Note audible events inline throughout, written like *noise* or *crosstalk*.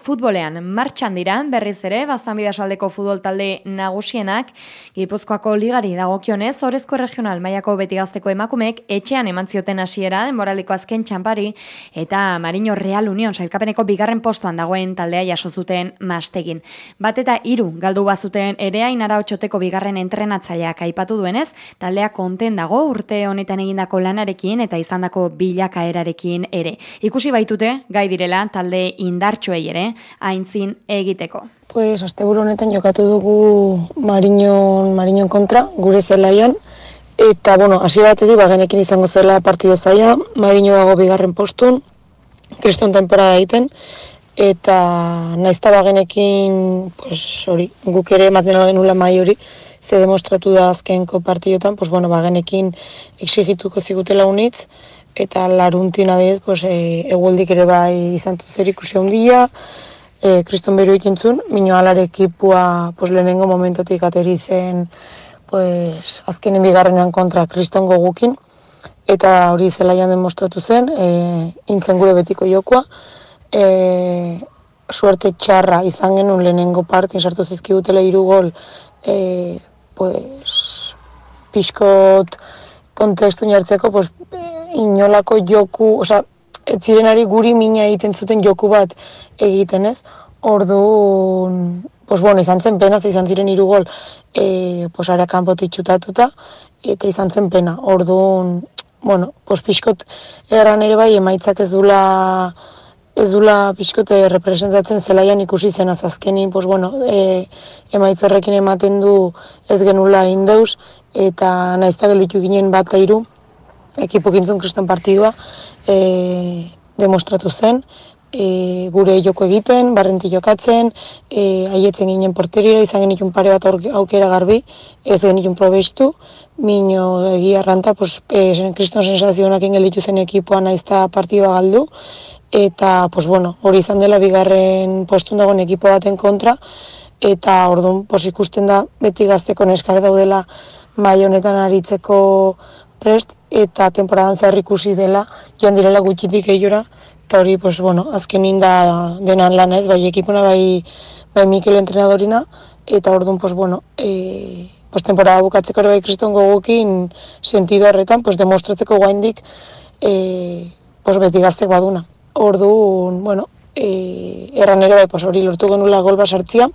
Futbolean, martxan dira, berriz ere, baztan bidasaldeko futbol talde nagusienak, Gipuzkoako ligari dagokionez, Orezko regional maiako beti gazteko emakumek, etxean eman zioten hasiera denboraliko azken txampari, eta Marino Real Union sailkapeneko bigarren postuan dagoen taldea jaso zuten mastegin. Bat eta hiru galdu bazuten ere ainara otxoteko bigarren entrenatzaileak aipatu duenez, taldea konten dago urte honetan egindako lanarekin eta izandako bilakaerarekin ere. Ikusi baitute, gai direla, talde indartxoei ere, haintzin egiteko. Pues asteburu honetan jokatu dugu Marinon Marinon kontra gure zelaian eta bueno, hasi batetik ba genekin izango zela partido zaia, Marino dago bigarren postun. Kriston temporada egiten eta naizta ba genekin pues hori, guk ere ematen genula mai hori ze demostratu da azkenko partidotan, pues bueno, ba genekin exigituko zigutela unitz eta laruntin adiez, pues, e, egualdik ere bai izan zer ikusi handia, e, kriston beru ikintzun, minio alare ekipua pues, lehenengo momentotik ateri zen pues, azkenen bigarrenean kontra kriston gogukin, eta hori zelaian demostratu zen, e, intzen gure betiko jokoa, e, suerte txarra izan genuen lehenengo partin sartu zizkigutela hiru gol, e, pues, pixkot kontekstu jartzeko, pues, inolako joku, oza, ez zirenari guri mina egiten zuten joku bat egiten ez. Ordu, pues bueno, izan zen pena, izan ziren hiru gol, e, pues ara kanpotik txutatuta, eta izan zen pena. Ordu, bueno, pues pixkot erran ere bai emaitzak ez dula ez dula pixkote representatzen zelaian ikusi zen azazkenin, pues bueno, e, emaitz horrekin ematen du ez genula indeus, eta naizta gelditu ginen bat iru, ekipo gintzun kriston partidua e, demostratu zen, e, gure joko egiten, barrenti jokatzen, e, aietzen ginen porterira, izan genitun pare bat aukera garbi, ez genitun probestu, mino egia arranta, pues, e, kriston sensazionak ingelitu zen ekipoa naizta partidua galdu, eta pues, bueno, hori izan dela bigarren postun dagoen ekipo baten kontra, eta orduan pos, ikusten da beti gazteko neskak daudela mai honetan aritzeko prest eta temporadan zer ikusi dela joan direla gutxitik eiora eta hori pues bueno azken inda denan lan ez bai ekipuna bai bai Mikel entrenadorina eta ordun pues bueno e, pues temporada bukatzeko ere bai kriston gogukin sentido horretan pues demostratzeko guaindik e, pues beti gazte baduna. Ordun bueno e, erran ere bai pues hori lortu genula gol basartzia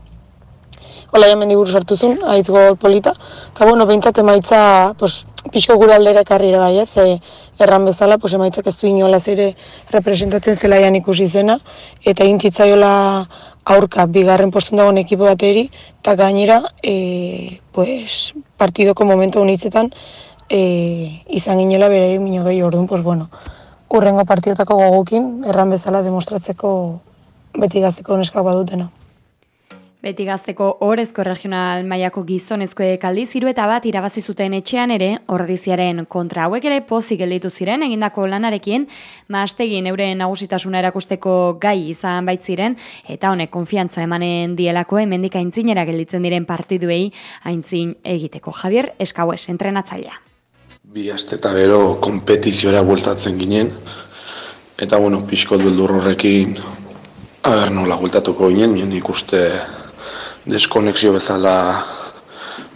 Ola jamen diburu sartuzun, aiz gol polita. Eta bueno, behintzat emaitza, pues, pixko gure aldera ekarri bai, ez, e, erran bezala, pues, emaitzak ez du inolaz ere representatzen zelaian ikusi zena, eta intzitzaiola aurka bigarren postun dagoen ekipo bateri, eta gainera, e, pues, partidoko momentu honitzetan, e, izan ginela bere egin gehi orduan, pues, bueno, urrengo partidotako gogukin, erran bezala demostratzeko beti gazteko neskak badutena. Beti gazteko orezko regional mailako gizonezkoek aldiz hiru eta bat irabazi zuten etxean ere ordiziaren kontra hauek ere pozik gelditu ziren egindako lanarekin mastegin euren nagusitasuna erakusteko gai izan baitziren eta honek konfiantza emanen dielako hemendik aintzinera gelditzen diren partiduei aintzin egiteko Javier Eskaues entrenatzailea. Bi eta gero kompetiziora bueltatzen ginen eta bueno, pixko duldur horrekin agar nola bueltatuko ginen, ikuste deskonexio bezala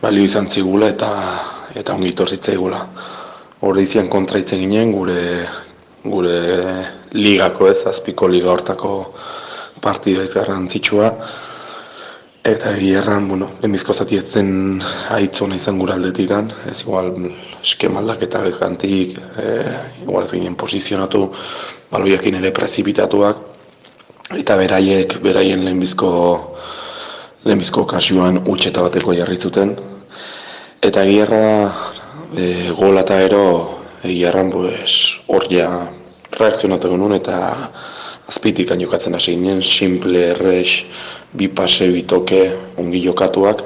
balio izan zigula eta eta ongi tortitzaigula. Ordizian kontra itzen ginen gure gure ligako ez, azpiko liga hortako partida ez garrantzitsua. Eta erran, bueno, lehenbizko zati etzen haitzona izan gura aldetik ez igual eskemaldak eta gantik, e, igual ez ginen posizionatu, baloiakin ere prezipitatuak, eta beraiek, beraien lehenbizko lehenbizko kasioan utxeta bateko jarri zuten. Eta egierra e, gola eta ero egierran pues, hor ja reakzionatu genuen eta azpitik jokatzen hasi ginen, simple, errex, bi pase, bi toke, ongi jokatuak.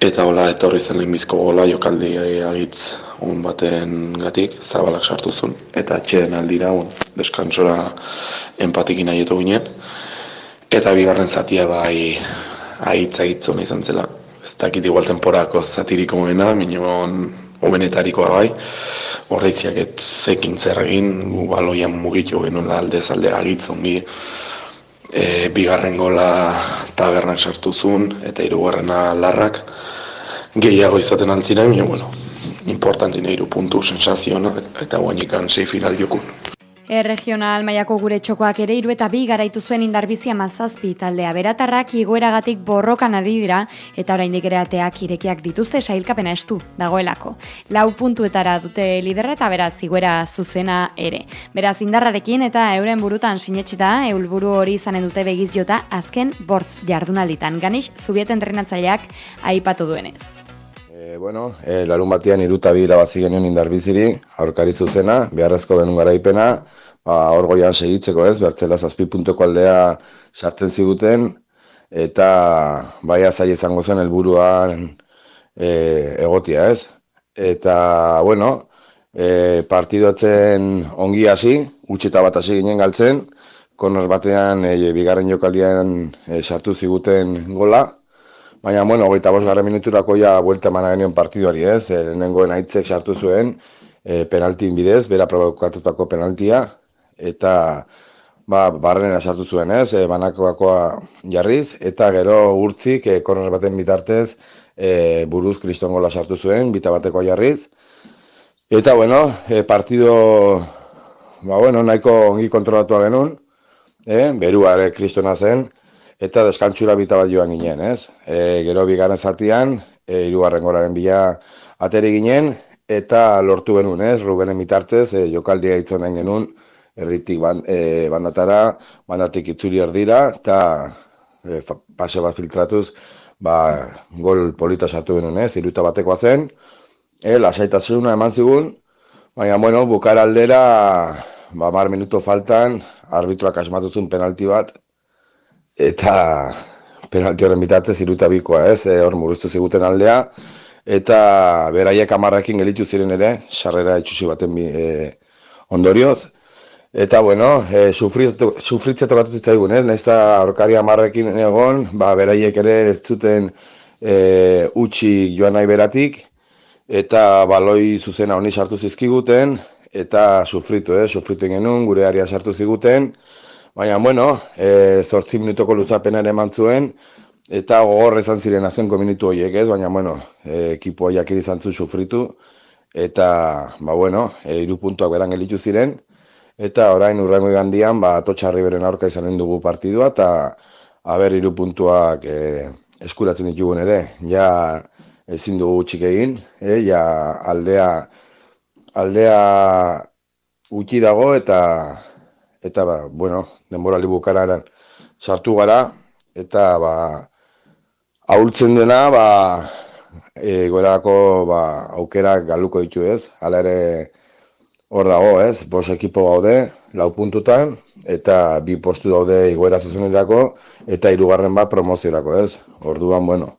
Eta hola etorri zen lehenbizko gola jokaldi agitz on baten gatik, zabalak sartu zuen. Eta atxeden aldira, on, deskansora empatikin nahi ginen. Eta bigarren zatia bai aitza hitzona izan zela. Ez dakit igual temporako zatiriko mena, minon omenetarikoa bai. Horreitziak ez zekin zer egin, gu baloian mugitu genuen alde zalde agitzongi. e, bigarren gola tabernak sartu zuen, eta hirugarrena larrak gehiago izaten altziren, bueno, importantin eiru puntu sensaziona, eta guainikan zei final jokun. Erregional mailako gure txokoak ere iru eta bi garaitu zuen indarbizia mazazpi taldea beratarrak igoeragatik borrokan ari dira eta oraindik ere ateak irekiak dituzte sailkapena estu dagoelako. Lau puntuetara dute liderra eta beraz iguera zuzena ere. Beraz indarrarekin eta euren burutan sinetxita eulburu hori izanen dute begiz jota azken bortz jardunalditan. Ganix, zubieten trenatzaileak aipatu duenez. E, bueno, e, larun batean iruta bi irabazi genuen indarbiziri, aurkari zuzena, beharrezko benun garaipena, ba, hor goian segitzeko ez, bertzela zazpi puntoko aldea sartzen ziguten, eta bai azai izango zen helburuan e, egotia ez. Eta, bueno, e, partidoatzen ongi hasi, utxeta bat hasi ginen galtzen, konor batean e, bigarren jokalian e, sartu ziguten gola, Baina, bueno, goita bos gara minuturako ja buelta eman genion partiduari ez, e, lehenengoen aitzek sartu zuen e, penaltin bidez, bera provokatutako penaltia, eta ba, barrenera sartu zuen ez, e, banakoakoa jarriz, eta gero urtzik, e, korner baten bitartez, e, buruz kristongola sartu zuen, bita batekoa jarriz, eta bueno, e, partido, ba, bueno, nahiko ongi kontrolatua genuen, e, berua ere kristona zen, eta deskantzura bita bat joan ginen, ez? E, gero bigarren zatian, e, irugarren goraren bila ateri ginen, eta lortu genuen, ez? Rubenen mitartez, e, jokaldia hitzen den genuen, erditik ban, e, bandatara, bandatik itzuli erdira, eta e, pase bat filtratuz, ba, gol polita sartu genuen, ez? Iruta batekoa zen, e, lasaitasuna eman zigun, baina, bueno, bukara aldera, ba, mar minuto faltan, arbitroak asmatuzun penalti bat, eta penalti horren bitartez iruta bikoa ez, e, hor muruztu ziguten aldea, eta beraiek amarrakin gelitu ziren ere, sarrera itxusi baten bi, e, ondorioz, eta bueno, e, sufritze tokatu zitzaigun, ez, nahiz aurkari amarrekin egon, ba, beraiek ere ez zuten e, utxi joan nahi beratik, eta baloi zuzena honi sartu zizkiguten, eta sufritu, eh, sufritu genuen, gure aria sartu ziguten, Baina, bueno, e, zortzi minutoko luzapen ere eman zuen, eta gogor izan ziren azenko minutu horiek ez, baina, bueno, e, ekipo horiak izan zuen sufritu, eta, ba, bueno, e, iru puntuak beran gelitu ziren, eta orain urrengo gandian, ba, totxarri beren aurka izanen dugu partidua, eta haber iru puntuak e, eskuratzen ditugun ere, ja ezin dugu txik egin, e, ja aldea, aldea utzi dago, eta, eta, ba, bueno, denborali bukararen sartu gara, eta ba, ahultzen dena, ba, e, gorako ba, aukerak galuko ditu ez, hala ere hor dago ez, bos ekipo gaude, lau puntutan, eta bi postu daude igoera zuzenerako, eta hirugarren bat promoziorako ez, orduan, bueno,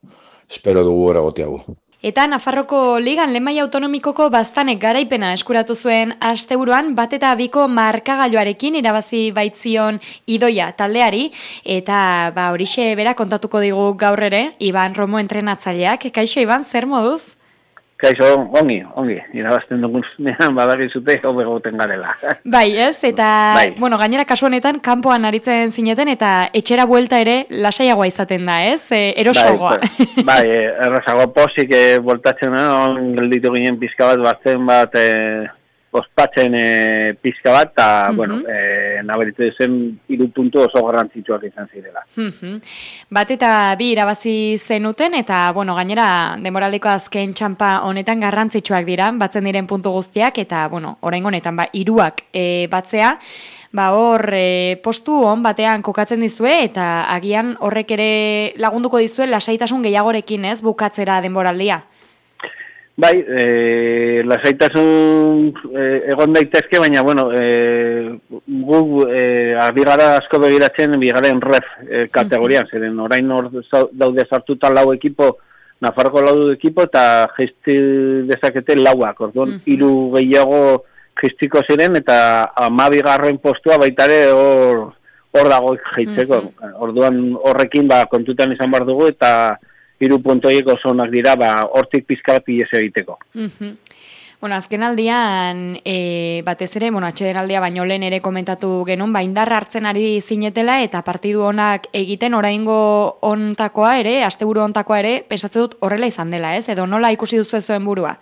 espero dugu eragotiago. Eta Nafarroko Ligan Lemai Autonomikoko bastanek garaipena eskuratu zuen asteburuan bat eta biko markagailuarekin irabazi baitzion idoia taldeari eta ba horixe bera kontatuko digu gaur ere Iban Romo entrenatzaileak. Kaixo Iban, zer moduz? Kaixo, ongi, ongi, irabazten dugun zunean badagizute hobegoten garela. *laughs* Bai, ez, eta, bai. bueno, gainera kasu honetan, kanpoan aritzen zineten, eta etxera buelta ere lasaiagoa izaten da, ez, e, erosoagoa. Bai, bai *laughs* errazago posik, e, bueltatzen, gelditu ginen pizka bat, batzen bat, e, ospatzen e, pizka bat, eta, bueno, e, naberitu zen iru puntu oso garrantzitsuak izan zirela. Bat eta bi irabazi zenuten, eta, bueno, gainera, demoraldiko azken txampa honetan garrantzitsuak dira, batzen diren puntu guztiak, eta, bueno, orain honetan, ba, iruak e, batzea, ba, hor, e, postu hon batean kokatzen dizue, eta agian horrek ere lagunduko dizue lasaitasun gehiagorekin, ez, bukatzera denboraldia. Bai, e, lasaitasun e, egon daitezke, baina, bueno, e, gu e, abigara asko begiratzen bigaren ref e, kategorian, mm -hmm. orain hor daude sartuta lau ekipo, Nafarroko lau ekipo, eta gesti dezakete lauak, orduan, mm -hmm. iru gehiago gestiko ziren, eta amabigarren postua baitare hor, hor dago jeitzeko. Mm Orduan horrekin ba, kontutan izan bar dugu, eta hiru puntoiek oso onak dira, ba, hortik pizka bat egiteko. Bueno, azken aldian, e, batez ere, bueno, atxeden aldia baino lehen ere komentatu genuen, ba, indarra hartzen ari zinetela eta partidu honak egiten oraingo ontakoa ere, asteburu ontakoa ere, pesatze dut horrela izan dela, ez? Edo nola ikusi duzu zuen burua?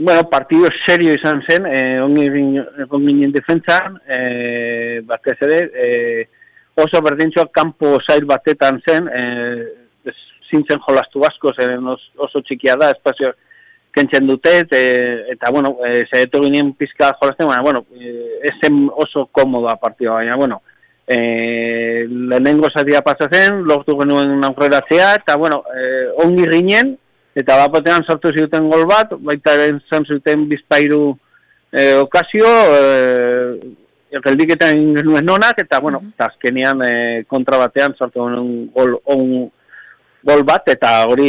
Bueno, partidu serio izan zen, eh, ongi defentsan, eh, batez ere, eh, oso berdintxoak kanpo zail batetan zen, eh, zintzen jolastu basko, zen oso txikia da, espazio, kentzen dute, eta, bueno, e, zaitu ginen pizka jolazten, baina, bueno, e, esen oso komodoa partioa, baina, bueno, e, lehenengo zatia pasatzen, lortu genuen aurreratzea, eta, bueno, e, ongi ginen, eta bapatean sortu zuten gol bat, baita zan zuten bizpairu e, okazio, e, geldiketan genuen nonak, eta, bueno, mm -hmm. azkenian e, kontra batean sortu genuen gol, on, gol bat, eta hori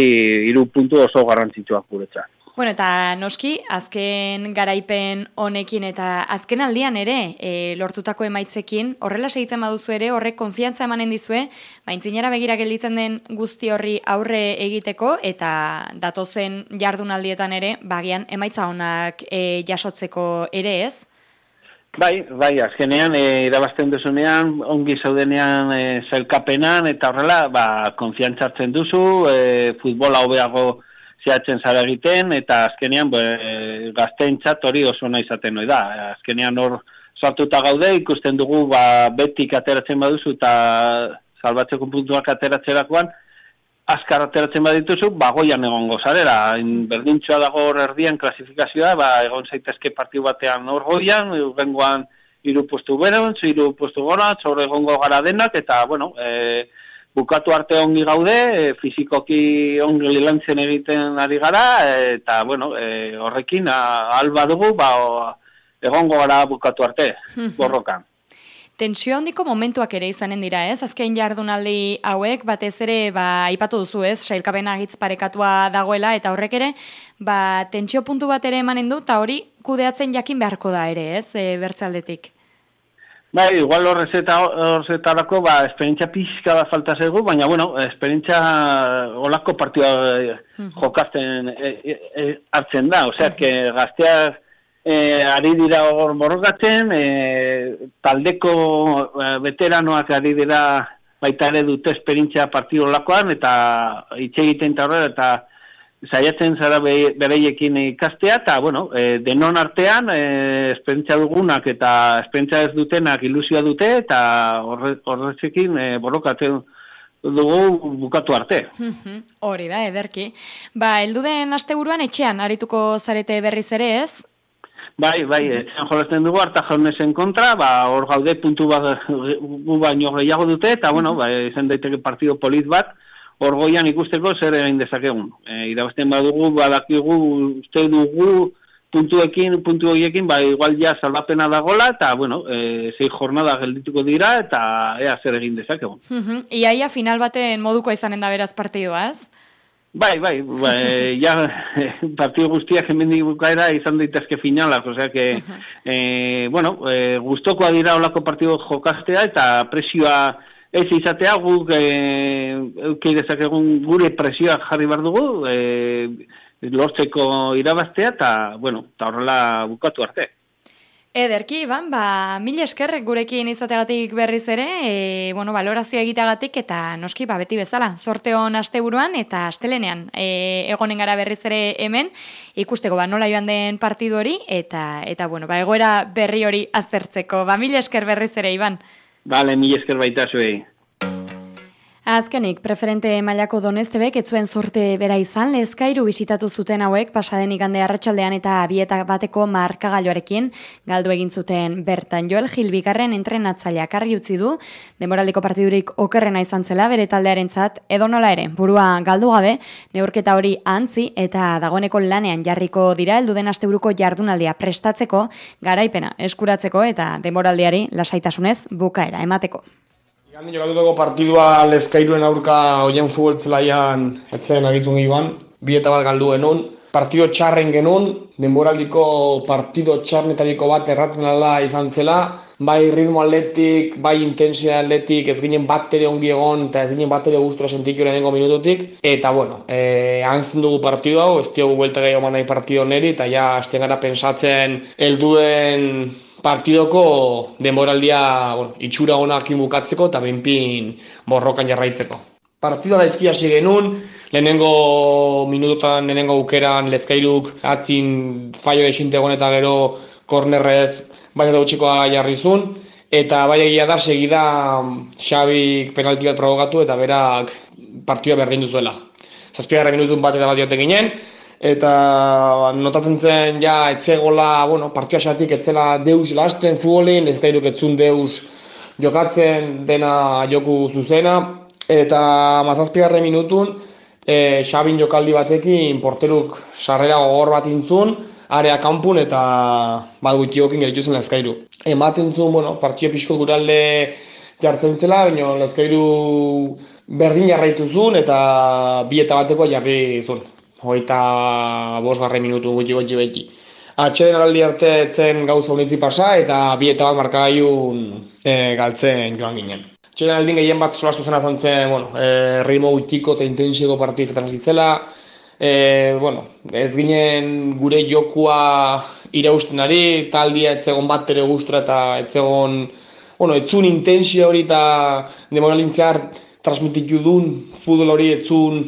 hiru puntu oso garrantzitsuak guretzat. Bueno, eta noski, azken garaipen honekin eta azken aldian ere e, lortutako emaitzekin, horrela segitzen baduzu ere, horrek konfiantza emanen dizue, baintzinera begira gelditzen den guzti horri aurre egiteko eta datozen jardunaldietan ere, bagian emaitza honak e, jasotzeko ere ez? Bai, bai, azkenean, e, irabazten duzunean, ongi zaudenean e, zelkapenan, eta horrela, ba, konfiantzatzen duzu, e, futbola hobeago zehatzen zara egiten, eta azkenean be, gazteen txat hori oso nahi izaten noi da. Azkenean hor sartuta gaude, ikusten dugu ba, betik ateratzen baduzu eta salbatzeko puntuak ateratzerakoan, azkar ateratzen badituzu, bagoian egongo zarela. Berdintxoa dago hor erdian klasifikazioa, ba, egon zaitezke partiu batean hor goian, egongoan iru postu beron, iru postu gora, hor egongo gara denak, eta, bueno, e, bukatu arte ongi gaude, e, fizikoki ongi lantzen egiten ari gara, eta, bueno, e, horrekin, alba dugu, ba, egongo gara bukatu arte, borrokan. Tensio handiko momentuak ere izanen dira, ez? Azken jardunaldi hauek, batez ere, ba, ipatu duzu, ez? Sailkapen agitz parekatua dagoela, eta horrek ere, ba, tensio puntu bat ere emanen du, eta hori kudeatzen jakin beharko da ere, ez? E, bertzaldetik. Bai, igual horretarako, ba, esperientzia pixka da falta zego, baina, bueno, esperientzia olako partioa eh, jokazten e, e, hartzen da. Osea, que gazteak e, ari dira hor borrokatzen, e, taldeko e, veteranoak ari dira baita ere dute esperientzia partio olakoan, eta hitz egiten eta horrela, eta saiatzen zara bereiekin ikastea, eta, bueno, e, denon artean, e, esperientzia dugunak eta esperientzia ez dutenak ilusioa dute, eta horretzekin e, borrokatzen dugu bukatu arte. Hori da, ederki. Ba, elduden asteburuan etxean, arituko zarete berriz ere ez? Bai, bai, etxean jolazten dugu, harta jaunesen kontra, ba, hor gaude puntu bat gu baino gehiago dute, eta, bueno, ba, izan daiteke partido polit bat, orgoian ikusteko zer egin dezakegun. E, irabazten badugu, badakigu, uste dugu, puntuekin, puntu horiekin, ba, igual ja salbapena dagola, eta, bueno, e, zei jornada geldituko dira, eta ea zer egin dezakegun. Iaia final baten moduko izanen da beraz partidua, ez? Bai, bai, bai, *laughs* ja, partidu guztiak hemendik bukaera izan daitezke finalak, osea que, e, bueno, e, guztokoa dira olako partidu jokastea, eta presioa, Ez izatea guk e, gure presioak jarri bar dugu e, lortzeko irabaztea eta bueno, ta horrela bukatu arte. Ederki, Iban, ba, mil eskerrek gurekin izategatik berriz ere, e, bueno, valorazioa egiteagatik eta noski, ba, beti bezala, sorte hon asteburuan eta astelenean e, egonen gara berriz ere hemen, ikusteko, ba, nola joan den partidu hori, eta, eta bueno, ba, egoera berri hori aztertzeko. Ba, mil esker berriz ere, Iban. Bale, mil esker baita zuei. Azkenik, preferente mailako donestebek etzuen sorte bera izan, lezkairu bisitatu zuten hauek pasaden igande arratsaldean eta bieta bateko markagailoarekin galdu egin zuten bertan Joel Gil bigarren entrenatzaileak argi utzi du, demoraldiko partidurik okerrena izan zela bere taldearen zat, edo nola ere, burua galdu gabe, neurketa hori antzi eta dagoeneko lanean jarriko dira elduden asteburuko jardunaldia prestatzeko, garaipena eskuratzeko eta demoraldiari lasaitasunez bukaera emateko. Gandhi jokatutako partidua lezkairuen aurka oien futboltzelaian etzen agitzen gioan, bi eta bat galdu genuen. Partido txarren genuen, denboraldiko partido txarnetariko bat erraten alda izan zela, bai ritmo atletik, bai intensia atletik, ez ginen bat ere ongi egon, eta ez ginen bat ere guztura sentik lehenengo minututik, eta bueno, e, antzen dugu partidu hau, ez diogu buelta gehiago manai partidu neri, eta ja, azten gara pensatzen, helduen partidoko denboraldia bueno, itxura honak bukatzeko eta benpin borrokan jarraitzeko. Partidua da izki hasi genuen, lehenengo minututan, lehenengo aukeran lezkairuk atzin faio esinte eta gero kornerrez bai eta utxikoa jarri zuen, eta bai egia da segida Xabik penalti bat provokatu eta berak partidua berdin duzuela. Zazpigarra minutun bat eta bat ginen, eta notatzen zen ja etzegola, bueno, partia xatik etzela deus lasten futbolin, ez gairuk etzun deus jokatzen dena joku zuzena, eta mazazpigarre minutun, e, Xabin jokaldi batekin porteruk sarrera gogor bat intzun, area kanpun eta bat gutiokin geritu zen lezkairu. Ematen zuen, bueno, partia pixko guralde jartzen zela, baina lezkairu berdin jarraitu zuen eta bi eta bateko jarri zuen. Hoita bos garre minutu gutxi gutxi beti. Atxeden aldi arte etzen gauza honetzi pasa eta bi eta bat markagaiun e, galtzen joan ginen. Txeren aldin gehien bat solastu zen azantzen, bueno, e, ritmo gutxiko eta intensioko partizetan zitzela. E, bueno, ez ginen gure jokua irausten ari, taldia etzegon bat ere guztura eta etzegon, bueno, etzun intensio hori eta demoralin zehar transmititu duen futbol hori etzun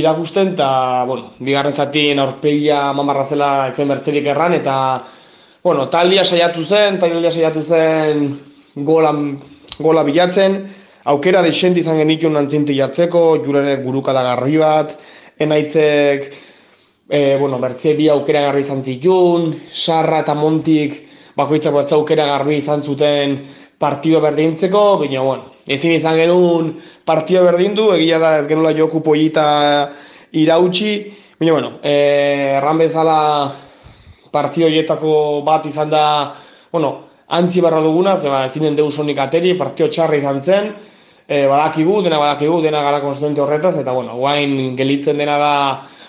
irakusten eta, bueno, bigarren zatien aurpegia mamarra zela etzen bertzelik erran eta, bueno, taldia saiatu zen, taldia saiatu zen golan gola bilatzen, aukera desent izan genikun nantzinti jartzeko, jurenek burukada garri bat, enaitzek, e, bueno, bertze bi aukera garri izan zitun, sarra eta montik, bakoitzak bertze aukera garbi izan zuten partido berdintzeko, baina, bueno, ezin izan genuen partido berdindu, egia da ez genula joku polita irautsi, baina, bueno, e, erran bezala partido hietako bat izan da, bueno, antzi barra duguna, ze ba, ezinen deus honik ateri, partio txarra izan zen, e, badakigu, dena badakigu, dena gara konstante horretaz, eta bueno, guain gelitzen dena da,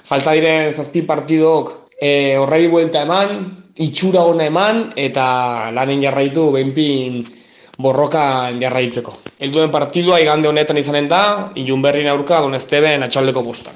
falta diren zazpi partidok e, horrei buelta eman, itxura ona eman, eta lanen jarraitu benpin borrokan jarraitzeko. Elduen partidua igande honetan izanen da, ilun berri aurka, don Esteben atxaldeko bustan.